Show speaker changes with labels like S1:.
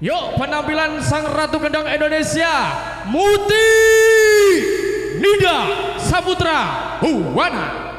S1: Yuk penampilan sang ratu kendang Indonesia Muti Nida Saputra Huwana